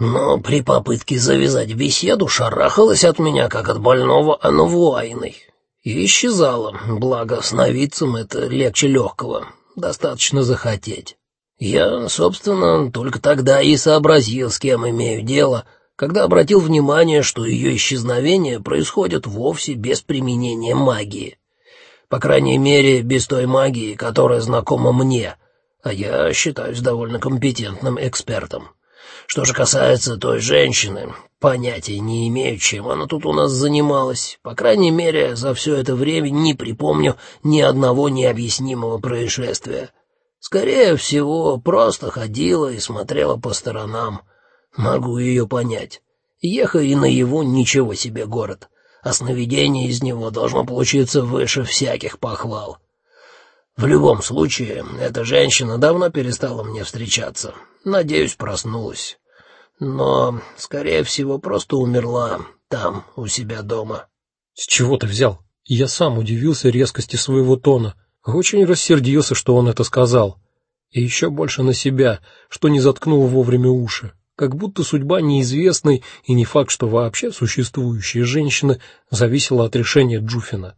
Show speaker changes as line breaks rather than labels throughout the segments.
но при попытке завязать беседу шарахалась от меня, как от больного анувуайной, и исчезала, благо сновидцам это легче легкого, достаточно захотеть. Я, собственно, только тогда и сообразил, с кем имею дело, когда обратил внимание, что ее исчезновение происходит вовсе без применения магии. По крайней мере, без той магии, которая знакома мне, а я считаюсь довольно компетентным экспертом. Что же касается той женщины, понятия не имею, чем она тут у нас занималась. По крайней мере, за все это время не припомню ни одного необъяснимого происшествия. Скорее всего, просто ходила и смотрела по сторонам. Могу ее понять. Ехай и на его ничего себе город а сновидение из него должно получиться выше всяких похвал. В любом случае, эта женщина давно перестала мне встречаться. Надеюсь, проснулась. Но, скорее всего, просто умерла там, у себя дома.
С чего ты взял? Я сам удивился резкости своего тона. Очень рассердился, что он это сказал. И еще больше на себя, что не заткнул вовремя уши как будто судьба неизвестной и не факт, что вообще существующей женщины зависела от решения Джуфина,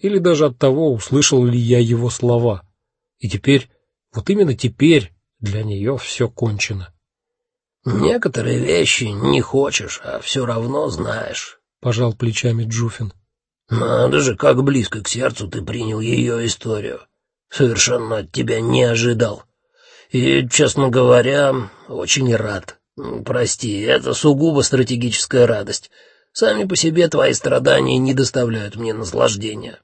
или даже от того, услышал ли я его слова. И теперь, вот именно теперь, для нее все кончено.
Некоторые вещи не хочешь, а все равно знаешь, пожал плечами Джуфин. Надо же, как близко к сердцу ты принял ее историю. Совершенно от тебя не ожидал. И, честно говоря, очень рад. Прости, это сугубо стратегическая радость. Сами по себе твои страдания не доставляют мне наслаждения.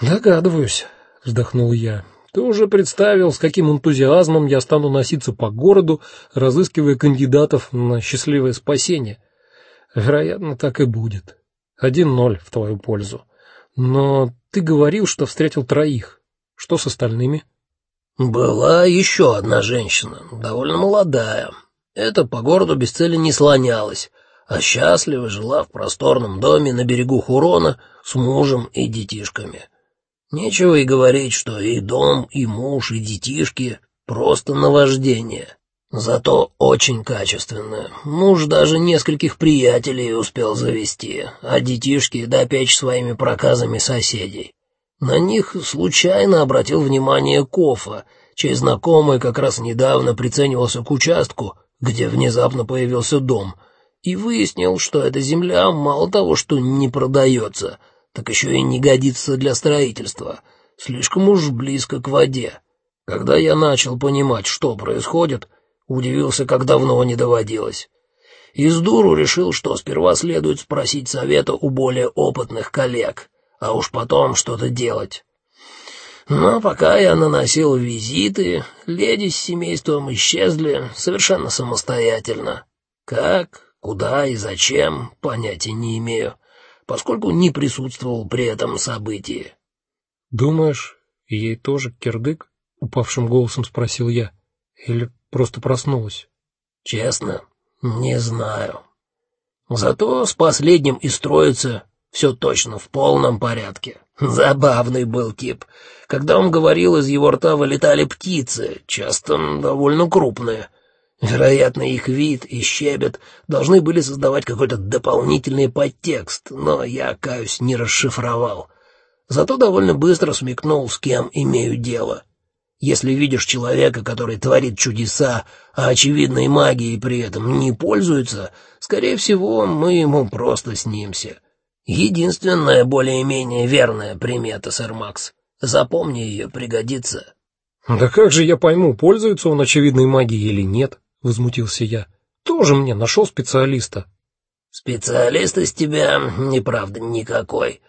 Догадываюсь, вздохнул я. Ты уже представил, с каким энтузиазмом я стану носиться по городу, разыскивая кандидатов на счастливое спасение. Вероятно, так и будет. Один ноль в твою пользу. Но ты говорил, что встретил троих. Что с остальными?
Была еще одна женщина, довольно молодая. Эта по городу без цели не слонялась, а счастливо жила в просторном доме на берегу Хурона с мужем и детишками. Нечего и говорить, что и дом, и муж, и детишки просто наваждение. Зато очень качественное. Муж даже нескольких приятелей успел завести, а детишки допечь своими проказами соседей. На них случайно обратил внимание Кофа, чей знакомый как раз недавно приценивался к участку, где внезапно появился дом, и выяснил, что эта земля мало того, что не продается, так еще и не годится для строительства, слишком уж близко к воде. Когда я начал понимать, что происходит, удивился, как давно не доводилось. Из дуру решил, что сперва следует спросить совета у более опытных коллег а уж потом что-то делать. Но пока я наносил визиты, леди с семейством исчезли совершенно самостоятельно. Как, куда и зачем, понятия не имею, поскольку не присутствовал при этом событии.
Думаешь, ей тоже кирдык? упавшим голосом спросил я. Или просто проснулась?
Честно, не знаю. Зато с последним из троицы все точно в полном порядке. Забавный был тип. Когда он говорил, из его рта вылетали птицы, часто довольно крупные. Вероятно, их вид и щебет должны были создавать какой-то дополнительный подтекст, но я, каюсь, не расшифровал. Зато довольно быстро смекнул, с кем имею дело. Если видишь человека, который творит чудеса, а очевидной магией при этом не пользуется, скорее всего, мы ему просто снимся. Единственная более-менее верная примета, сэр Макс. Запомни ее, пригодится.
Да как же я пойму, пользуется он очевидной магией или нет? Возмутился я. Тоже мне нашел специалиста.
Специалист из тебя, неправда, никакой.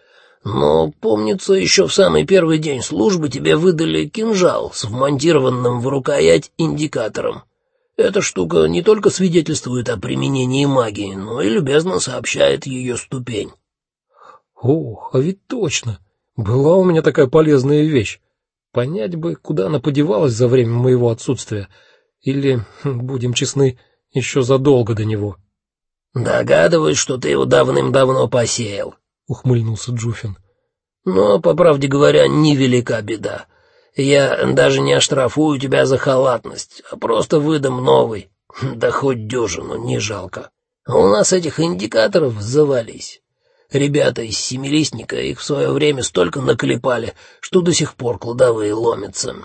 Но, помнится, еще в самый первый день службы тебе выдали кинжал с вмонтированным в рукоять индикатором. Эта штука не только свидетельствует о применении магии, но и любезно сообщает ее ступень.
Ох, а ведь точно. Была у меня такая полезная вещь. Понять бы, куда она подевалась за время моего отсутствия, или, хм, будем честны, еще задолго до него.
Догадываюсь, что ты его давным-давно посеял, ухмыльнулся Джуфин. Но, по правде говоря, невелика беда. Я даже не оштрафую тебя за халатность, а просто выдам новый. Да хоть дюжину, не жалко. У нас этих индикаторов завались. Ребята из семилистника их в свое время столько наклепали, что до сих пор кладовые ломятся.